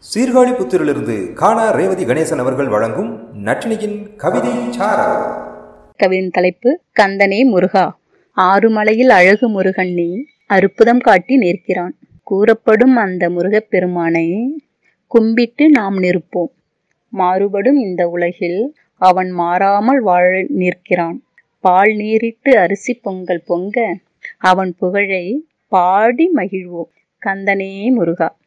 சீர்காழி புத்திரிலிருந்து காணா ரேவதி கணேசன் அவர்கள் வழங்கும் நட்டினியின் கவிதை கவிதையின் தலைப்பு கந்தனே முருகா ஆறுமலையில் அழகு முருகன் நீ அற்புதம் காட்டி நிற்கிறான். கூறப்படும் அந்த முருகப் பெருமானை கும்பிட்டு நாம் நிற்போம். மாறுபடும் இந்த உலகில் அவன் மாறாமல் வாழ நிற்கிறான். பால் நீரிட்டு அரிசி பொங்கல் பொங்க அவன் புகழை பாடி மகிழ்வோம். கந்தனே முருகா